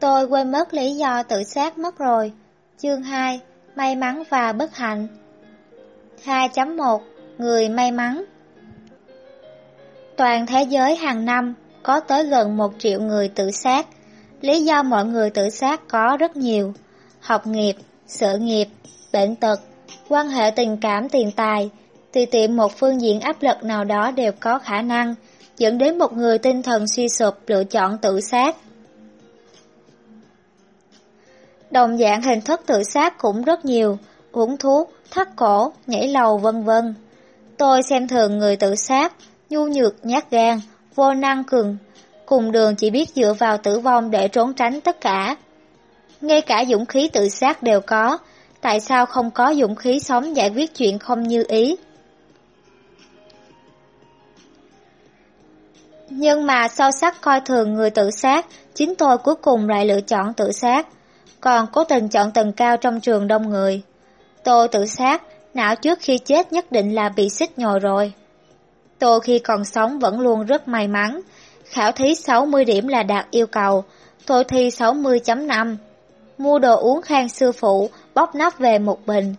Tôi quên mất lý do tự sát mất rồi. Chương 2 May mắn và bất hạnh 2.1 Người may mắn Toàn thế giới hàng năm có tới gần một triệu người tự sát. Lý do mọi người tự sát có rất nhiều. Học nghiệp, sự nghiệp, bệnh tật, quan hệ tình cảm tiền tài, tùy tiện một phương diện áp lực nào đó đều có khả năng dẫn đến một người tinh thần suy sụp lựa chọn tự sát. Đồng dạng hình thức tự sát cũng rất nhiều, uống thuốc, thắt cổ, nhảy lầu vân vân. Tôi xem thường người tự sát, nhu nhược, nhát gan, vô năng cường, cùng đường chỉ biết dựa vào tử vong để trốn tránh tất cả. Ngay cả dũng khí tự sát đều có, tại sao không có dũng khí sống giải quyết chuyện không như ý? Nhưng mà sâu sắc coi thường người tự sát, chính tôi cuối cùng lại lựa chọn tự sát, còn cố tình chọn tầng cao trong trường đông người. Tô tự sát, não trước khi chết nhất định là bị xích nhồi rồi. Tô khi còn sống vẫn luôn rất may mắn, khảo thí 60 điểm là đạt yêu cầu, tôi thi 60.5. Mua đồ uống khang sư phụ, bóp nắp về một bình.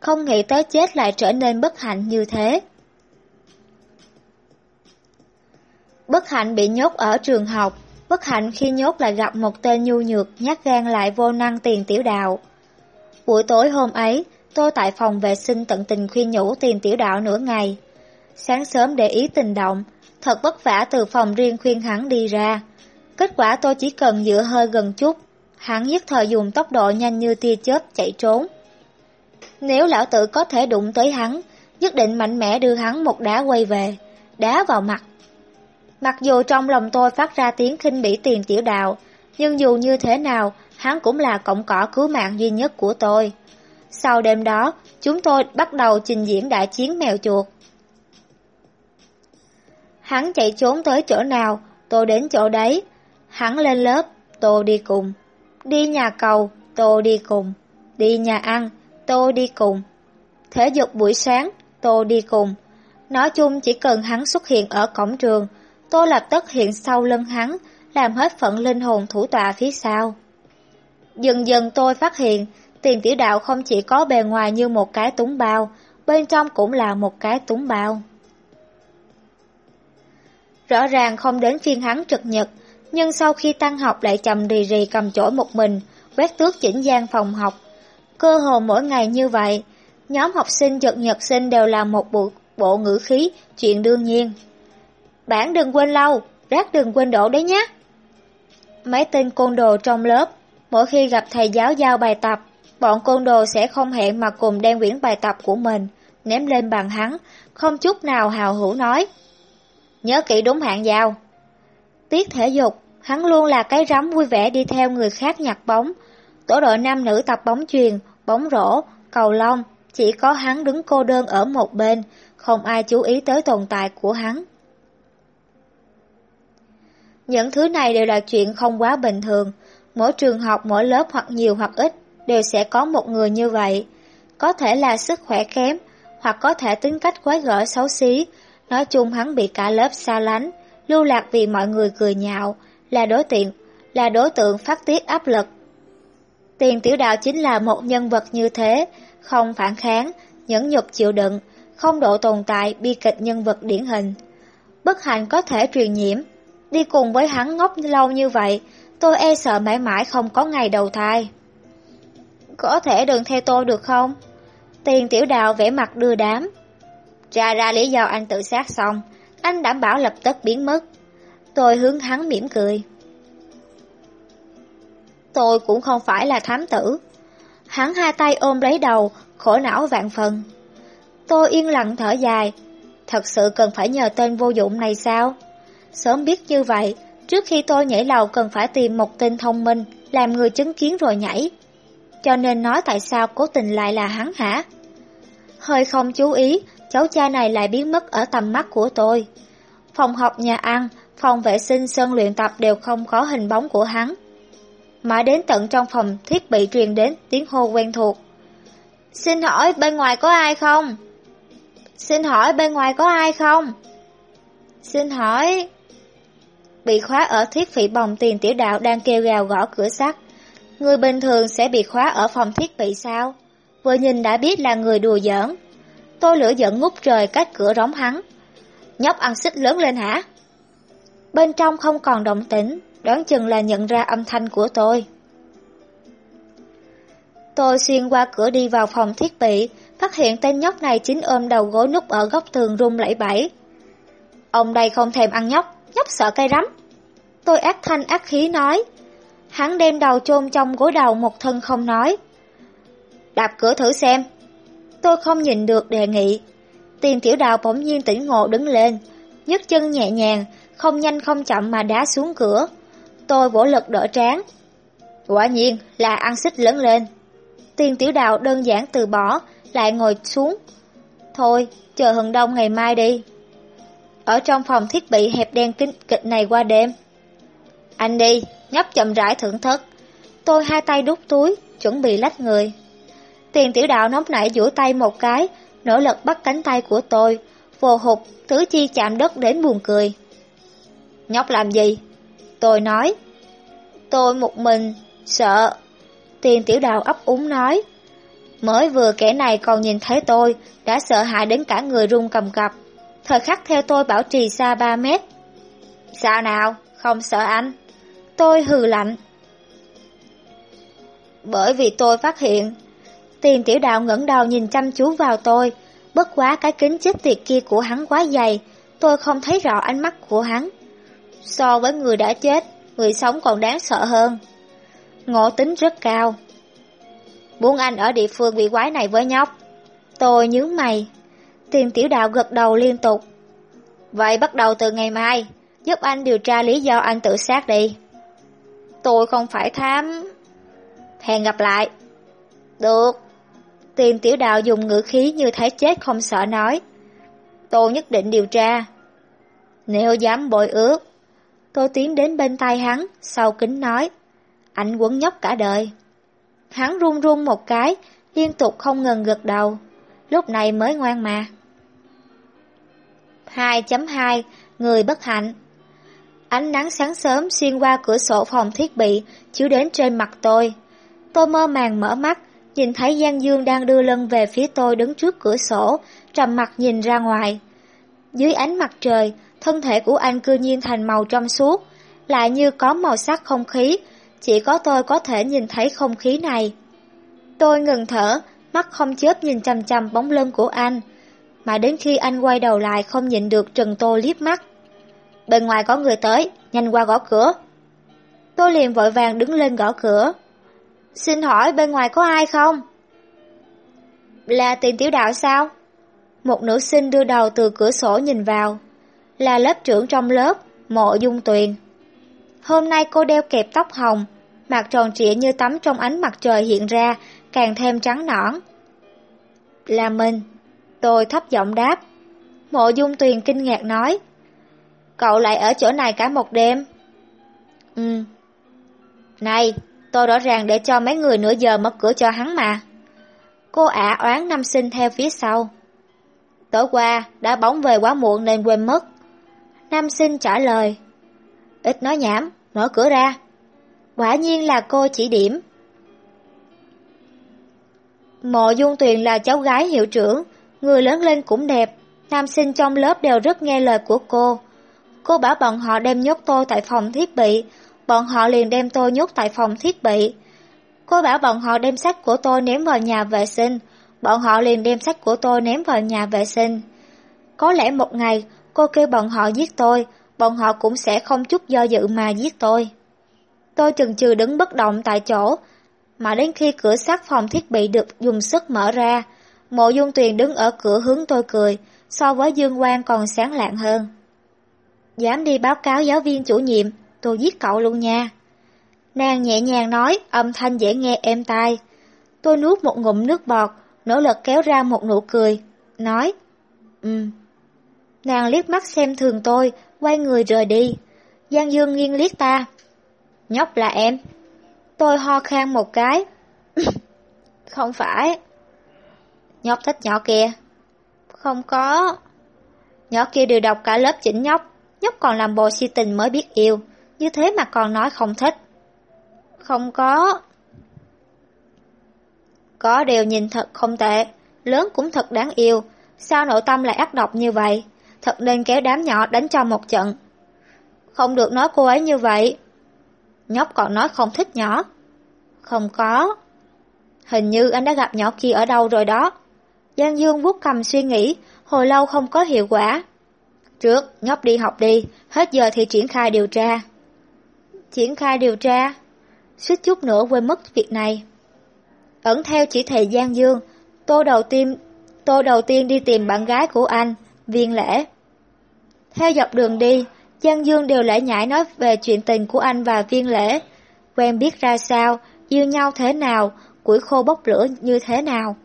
Không nghĩ tới chết lại trở nên bất hạnh như thế. Bất hạnh bị nhốt ở trường học, bất hạnh khi nhốt lại gặp một tên nhu nhược nhát gan lại vô năng tiền tiểu đạo. Buổi tối hôm ấy, tôi tại phòng vệ sinh tận tình khuyên nhủ tiền tiểu đạo nửa ngày. Sáng sớm để ý tình động, thật vất vả từ phòng riêng khuyên hắn đi ra. Kết quả tôi chỉ cần dựa hơi gần chút, hắn nhất thời dùng tốc độ nhanh như tia chớp chạy trốn. Nếu lão tử có thể đụng tới hắn, nhất định mạnh mẽ đưa hắn một đá quay về, đá vào mặt. Mặc dù trong lòng tôi phát ra tiếng khinh bỉ tiền tiểu đạo, nhưng dù như thế nào, hắn cũng là cọng cỏ cứu mạng duy nhất của tôi. Sau đêm đó, chúng tôi bắt đầu trình diễn đại chiến mèo chuột. Hắn chạy trốn tới chỗ nào, tôi đến chỗ đấy. Hắn lên lớp, tôi đi cùng. Đi nhà cầu, tôi đi cùng. Đi nhà ăn, tôi đi cùng. Thể dục buổi sáng, tôi đi cùng. Nói chung chỉ cần hắn xuất hiện ở cổng trường, tôi lập tức hiện sau lưng hắn, làm hết phận linh hồn thủ tọa phía sau. Dần dần tôi phát hiện, tiền tiểu đạo không chỉ có bề ngoài như một cái túng bao, bên trong cũng là một cái túng bao. Rõ ràng không đến phiên hắn trực nhật, nhưng sau khi tăng học lại chầm rì rì cầm chổi một mình, quét tước chỉnh gian phòng học. Cơ hồ mỗi ngày như vậy, nhóm học sinh trực nhật sinh đều là một bộ, bộ ngữ khí, chuyện đương nhiên. Bạn đừng quên lau rác đừng quên đổ đấy nhé. Mấy tên côn đồ trong lớp, mỗi khi gặp thầy giáo giao bài tập, bọn côn đồ sẽ không hẹn mà cùng đem quyển bài tập của mình, ném lên bàn hắn, không chút nào hào hữu nói. Nhớ kỹ đúng hạn giao. Tiết thể dục, hắn luôn là cái rắm vui vẻ đi theo người khác nhặt bóng. Tổ đội nam nữ tập bóng truyền, bóng rổ, cầu lông, chỉ có hắn đứng cô đơn ở một bên, không ai chú ý tới tồn tại của hắn. Những thứ này đều là chuyện không quá bình thường, mỗi trường học, mỗi lớp hoặc nhiều hoặc ít đều sẽ có một người như vậy. Có thể là sức khỏe kém, hoặc có thể tính cách quái gở xấu xí, nói chung hắn bị cả lớp xa lánh, lưu lạc vì mọi người cười nhạo, là đối tượng, là đối tượng phát tiết áp lực. Tiền tiểu đạo chính là một nhân vật như thế, không phản kháng, nhẫn nhục chịu đựng, không độ tồn tại bi kịch nhân vật điển hình. Bất hạnh có thể truyền nhiễm, đi cùng với hắn ngốc lâu như vậy, tôi e sợ mãi mãi không có ngày đầu thai. Có thể đừng theo tôi được không? Tiền tiểu đào vẽ mặt đưa đám. Ra ra lý do anh tự sát xong, anh đảm bảo lập tức biến mất. Tôi hướng hắn mỉm cười. Tôi cũng không phải là thám tử. Hắn hai tay ôm lấy đầu, khổ não vạn phần. Tôi yên lặng thở dài. Thật sự cần phải nhờ tên vô dụng này sao? Sớm biết như vậy, trước khi tôi nhảy lầu cần phải tìm một tên thông minh, làm người chứng kiến rồi nhảy. Cho nên nói tại sao cố tình lại là hắn hả? Hơi không chú ý, cháu cha này lại biến mất ở tầm mắt của tôi. Phòng học nhà ăn, phòng vệ sinh sân luyện tập đều không có hình bóng của hắn. Mãi đến tận trong phòng thiết bị truyền đến tiếng hô quen thuộc. Xin hỏi bên ngoài có ai không? Xin hỏi bên ngoài có ai không? Xin hỏi bị khóa ở thiết bị bồng tiền tiểu đạo đang kêu gào gõ cửa sắt. Người bình thường sẽ bị khóa ở phòng thiết bị sao? Vừa nhìn đã biết là người đùa giỡn. Tôi lửa giận ngút trời cách cửa rống hắn. Nhóc ăn xích lớn lên hả? Bên trong không còn động tĩnh, đoán chừng là nhận ra âm thanh của tôi. Tôi xuyên qua cửa đi vào phòng thiết bị, phát hiện tên nhóc này chính ôm đầu gối núp ở góc tường rung lẫy bẫy. Ông đây không thèm ăn nhóc, nhóc sợ cây rắm. Tôi ác thanh ác khí nói. Hắn đem đầu chôn trong gối đầu một thân không nói. Đạp cửa thử xem. Tôi không nhìn được đề nghị. Tiền tiểu đào bỗng nhiên tỉnh ngộ đứng lên, nhấc chân nhẹ nhàng, không nhanh không chậm mà đá xuống cửa. Tôi vỗ lực đỡ trán. Quả nhiên là ăn xích lớn lên. Tiền tiểu đào đơn giản từ bỏ, lại ngồi xuống. Thôi, chờ hừng đông ngày mai đi. Ở trong phòng thiết bị hẹp đen kinh kịch này qua đêm. Anh đi, nhấp chậm rãi thưởng thức. Tôi hai tay đút túi, chuẩn bị lách người. Tiền tiểu đạo nóng nảy duỗi tay một cái, nỗ lực bắt cánh tay của tôi, Vô hụt, tứ chi chạm đất đến buồn cười. Nhóc làm gì? Tôi nói. Tôi một mình, sợ. Tiền tiểu đạo ấp úng nói. Mới vừa kẻ này còn nhìn thấy tôi, đã sợ hãi đến cả người run cầm cập. Thời khắc theo tôi bảo trì xa 3 mét. Sao nào, không sợ anh? Tôi hừ lạnh. Bởi vì tôi phát hiện, tiền tiểu đạo ngẩng đầu nhìn chăm chú vào tôi, bất quá cái kính chết tiệt kia của hắn quá dày, tôi không thấy rõ ánh mắt của hắn. So với người đã chết, người sống còn đáng sợ hơn. Ngộ tính rất cao. Muốn anh ở địa phương bị quái này với nhóc. Tôi nhướng mày. Tiền tiểu đạo gật đầu liên tục. Vậy bắt đầu từ ngày mai, giúp anh điều tra lý do anh tự sát đi. Tôi không phải thám. Hẹn gặp lại. Được. Tiền tiểu đạo dùng ngữ khí như thấy chết không sợ nói. Tôi nhất định điều tra. Nếu dám bội ước. Tôi tiến đến bên tay hắn, sau kính nói. Anh quấn nhóc cả đời. Hắn run run một cái, liên tục không ngừng gật đầu. Lúc này mới ngoan mà. 2.2 Người bất hạnh Ánh nắng sáng sớm xuyên qua cửa sổ phòng thiết bị, chiếu đến trên mặt tôi. Tôi mơ màng mở mắt, nhìn thấy Giang Dương đang đưa lưng về phía tôi đứng trước cửa sổ, trầm mặt nhìn ra ngoài. Dưới ánh mặt trời, thân thể của anh cư nhiên thành màu trong suốt, lại như có màu sắc không khí, chỉ có tôi có thể nhìn thấy không khí này. Tôi ngừng thở, mắt không chớp nhìn chằm chằm bóng lưng của anh, mà đến khi anh quay đầu lại không nhìn được Trần Tô liếc mắt. Bên ngoài có người tới, nhanh qua gõ cửa. Tôi liền vội vàng đứng lên gõ cửa. Xin hỏi bên ngoài có ai không? Là tiền tiểu đạo sao? Một nữ sinh đưa đầu từ cửa sổ nhìn vào. Là lớp trưởng trong lớp, mộ dung tuyền. Hôm nay cô đeo kẹp tóc hồng, mặt tròn trịa như tắm trong ánh mặt trời hiện ra, càng thêm trắng nõn. Là mình. Tôi thấp giọng đáp. Mộ dung tuyền kinh ngạc nói. Cậu lại ở chỗ này cả một đêm. Ừ. Này, tôi rõ ràng để cho mấy người nửa giờ mở cửa cho hắn mà. Cô ả oán năm sinh theo phía sau. Tối qua, đã bóng về quá muộn nên quên mất. Nam sinh trả lời. Ít nói nhảm, mở cửa ra. Quả nhiên là cô chỉ điểm. Mộ Dung Tuyền là cháu gái hiệu trưởng, người lớn lên cũng đẹp, nam sinh trong lớp đều rất nghe lời của cô. Cô bảo bọn họ đem nhốt tôi tại phòng thiết bị, bọn họ liền đem tôi nhốt tại phòng thiết bị. Cô bảo bọn họ đem sách của tôi ném vào nhà vệ sinh, bọn họ liền đem sách của tôi ném vào nhà vệ sinh. Có lẽ một ngày, cô kêu bọn họ giết tôi, bọn họ cũng sẽ không chút do dự mà giết tôi. Tôi chừng chừ đứng bất động tại chỗ, mà đến khi cửa sắt phòng thiết bị được dùng sức mở ra, mộ dung tuyền đứng ở cửa hướng tôi cười, so với Dương Quang còn sáng lạng hơn. Dám đi báo cáo giáo viên chủ nhiệm, tôi giết cậu luôn nha. Nàng nhẹ nhàng nói, âm thanh dễ nghe êm tai. Tôi nuốt một ngụm nước bọt, nỗ lực kéo ra một nụ cười, nói, Ừm. Nàng liếc mắt xem thường tôi, quay người rời đi. Giang Dương nghiêng liếc ta. Nhóc là em. Tôi ho khan một cái. Không phải. Nhóc thích nhỏ kia. Không có. Nhỏ kia đều đọc cả lớp chỉnh nhóc, nhóc còn làm bộ si tình mới biết yêu, như thế mà còn nói không thích. Không có. Có điều nhìn thật không tệ, lớn cũng thật đáng yêu, sao nội tâm lại ác độc như vậy, thật nên kéo đám nhỏ đánh cho một trận. Không được nói cô ấy như vậy. Nhóc còn nói không thích nhỏ. Không có. Hình như anh đã gặp nhỏ kia ở đâu rồi đó. Giang Dương vuốt cầm suy nghĩ, hồi lâu không có hiệu quả. Trước, nhóc đi học đi, hết giờ thì triển khai điều tra. Triển khai điều tra? Suýt chút nữa quên mất việc này. Ẩn theo chỉ thị Giang Dương, tô đầu tiên, tô đầu tiên đi tìm bạn gái của anh, viên lễ. Theo dọc đường đi, Giang Dương đều lễ nhải nói về chuyện tình của anh và viên lễ. Quen biết ra sao, yêu nhau thế nào, củi khô bốc lửa như thế nào.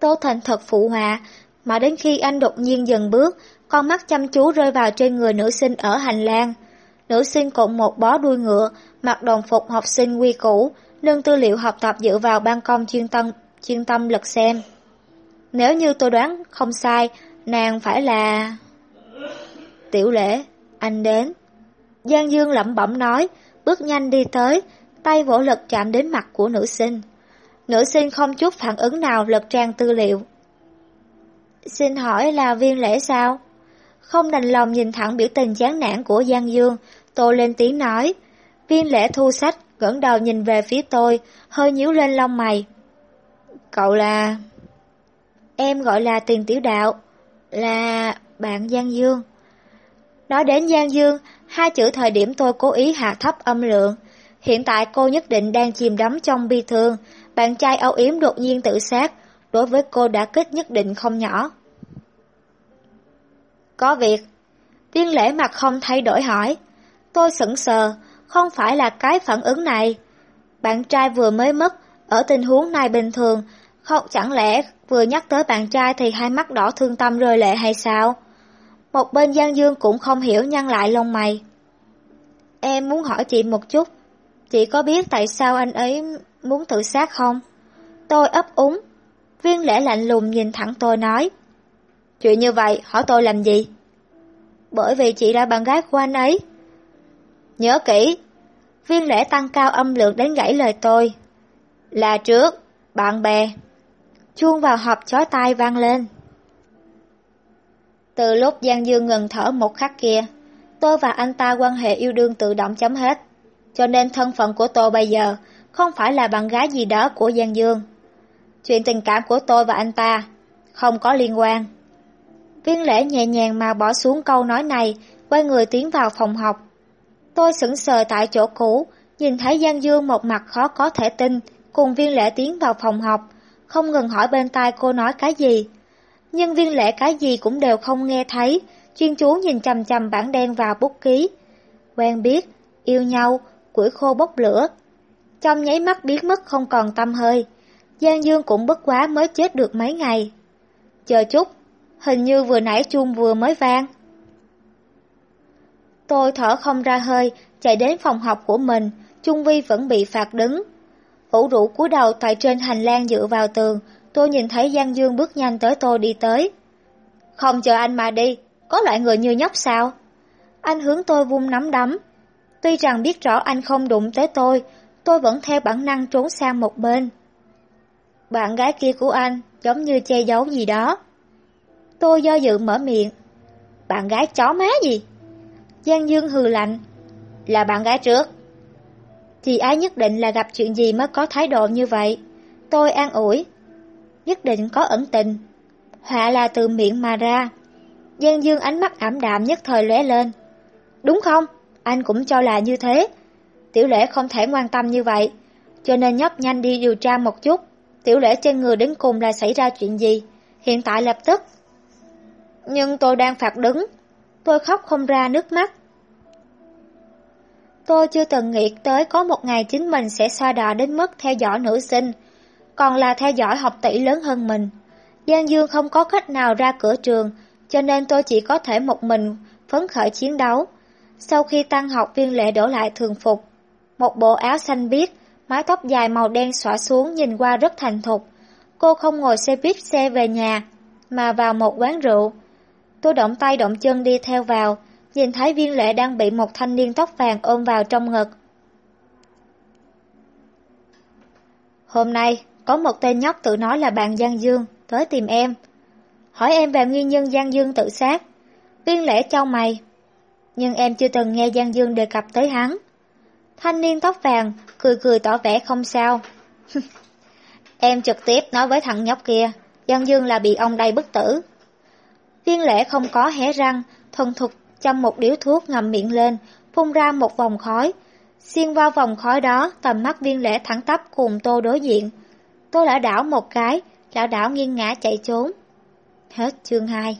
Tô Thành thật phụ họa, mà đến khi anh đột nhiên dừng bước, con mắt chăm chú rơi vào trên người nữ sinh ở hành lang. Nữ sinh cộng một bó đuôi ngựa, mặc đồng phục học sinh quy củ, nâng tư liệu học tập dựa vào ban công chuyên tâm, chuyên tâm lật xem. Nếu như tôi đoán không sai, nàng phải là... Tiểu lễ, anh đến. Giang Dương lẩm bẩm nói, bước nhanh đi tới, tay vỗ lực chạm đến mặt của nữ sinh. Nữ sinh không chút phản ứng nào lật trang tư liệu. Xin hỏi là viên lễ sao? Không đành lòng nhìn thẳng biểu tình chán nản của Giang Dương, tôi lên tiếng nói. Viên lễ thu sách, ngẩng đầu nhìn về phía tôi, hơi nhíu lên lông mày. Cậu là... Em gọi là tiền tiểu đạo, là bạn Giang Dương. Nói đến Giang Dương, hai chữ thời điểm tôi cố ý hạ thấp âm lượng. Hiện tại cô nhất định đang chìm đắm trong bi thương, bạn trai âu yếm đột nhiên tự sát, đối với cô đã kích nhất định không nhỏ. Có việc. Viên lễ mặt không thay đổi hỏi. Tôi sững sờ, không phải là cái phản ứng này. Bạn trai vừa mới mất, ở tình huống này bình thường, không chẳng lẽ vừa nhắc tới bạn trai thì hai mắt đỏ thương tâm rơi lệ hay sao? Một bên Giang Dương cũng không hiểu nhăn lại lông mày. Em muốn hỏi chị một chút, chị có biết tại sao anh ấy muốn tự sát không? Tôi ấp úng, viên lễ lạnh lùng nhìn thẳng tôi nói. Chuyện như vậy, hỏi tôi làm gì? Bởi vì chị là bạn gái của anh ấy. Nhớ kỹ, viên lễ tăng cao âm lượng đến gãy lời tôi. Là trước, bạn bè. Chuông vào hộp chói tai vang lên. Từ lúc Giang Dương ngừng thở một khắc kia, tôi và anh ta quan hệ yêu đương tự động chấm hết. Cho nên thân phận của tôi bây giờ không phải là bạn gái gì đó của Giang Dương. Chuyện tình cảm của tôi và anh ta không có liên quan. Viên lễ nhẹ nhàng mà bỏ xuống câu nói này, quay người tiến vào phòng học. Tôi sững sờ tại chỗ cũ, nhìn thấy Giang Dương một mặt khó có thể tin, cùng viên lễ tiến vào phòng học, không ngừng hỏi bên tai cô nói cái gì. Nhưng viên lễ cái gì cũng đều không nghe thấy, chuyên chú nhìn chầm chầm bản đen vào bút ký. Quen biết, yêu nhau, củi khô bốc lửa. Trong nháy mắt biến mất không còn tâm hơi, Giang Dương cũng bất quá mới chết được mấy ngày. Chờ chút, hình như vừa nãy chuông vừa mới vang. Tôi thở không ra hơi, chạy đến phòng học của mình, Trung Vi vẫn bị phạt đứng. Ủ rũ cúi đầu tại trên hành lang dựa vào tường, tôi nhìn thấy Giang Dương bước nhanh tới tôi đi tới. Không chờ anh mà đi, có loại người như nhóc sao? Anh hướng tôi vung nắm đấm. Tuy rằng biết rõ anh không đụng tới tôi, tôi vẫn theo bản năng trốn sang một bên. Bạn gái kia của anh giống như che giấu gì đó. Tôi do dự mở miệng. Bạn gái chó má gì? Giang Dương hừ lạnh. Là bạn gái trước. Chị ấy nhất định là gặp chuyện gì mới có thái độ như vậy. Tôi an ủi. Nhất định có ẩn tình. Họa là từ miệng mà ra. Giang Dương ánh mắt ảm đạm nhất thời lóe lên. Đúng không? Anh cũng cho là như thế. Tiểu lễ không thể quan tâm như vậy. Cho nên nhóc nhanh đi điều tra một chút. Tiểu lễ trên người đến cùng là xảy ra chuyện gì? Hiện tại lập tức. Nhưng tôi đang phạt đứng. Tôi khóc không ra nước mắt. Tôi chưa từng nghĩ tới có một ngày chính mình sẽ xoa đò đến mức theo dõi nữ sinh, còn là theo dõi học tỷ lớn hơn mình. Giang Dương không có cách nào ra cửa trường, cho nên tôi chỉ có thể một mình phấn khởi chiến đấu. Sau khi tăng học viên lệ đổ lại thường phục, một bộ áo xanh biếc, mái tóc dài màu đen xõa xuống nhìn qua rất thành thục. Cô không ngồi xe buýt xe về nhà, mà vào một quán rượu. Tôi động tay động chân đi theo vào, nhìn thấy viên lệ đang bị một thanh niên tóc vàng ôm vào trong ngực. Hôm nay, có một tên nhóc tự nói là bạn Giang Dương, tới tìm em. Hỏi em về nguyên nhân Giang Dương tự sát. Viên lễ cho mày. Nhưng em chưa từng nghe Giang Dương đề cập tới hắn. Thanh niên tóc vàng, cười cười tỏ vẻ không sao. em trực tiếp nói với thằng nhóc kia, Giang Dương là bị ông đây bức tử. Viên lễ không có hé răng, thuần thục châm một điếu thuốc ngầm miệng lên, phun ra một vòng khói. Xuyên vào vòng khói đó, tầm mắt viên lễ thẳng tắp cùng tô đối diện. Tôi lỡ đảo một cái, lão đảo nghiêng ngã chạy trốn. Hết chương 2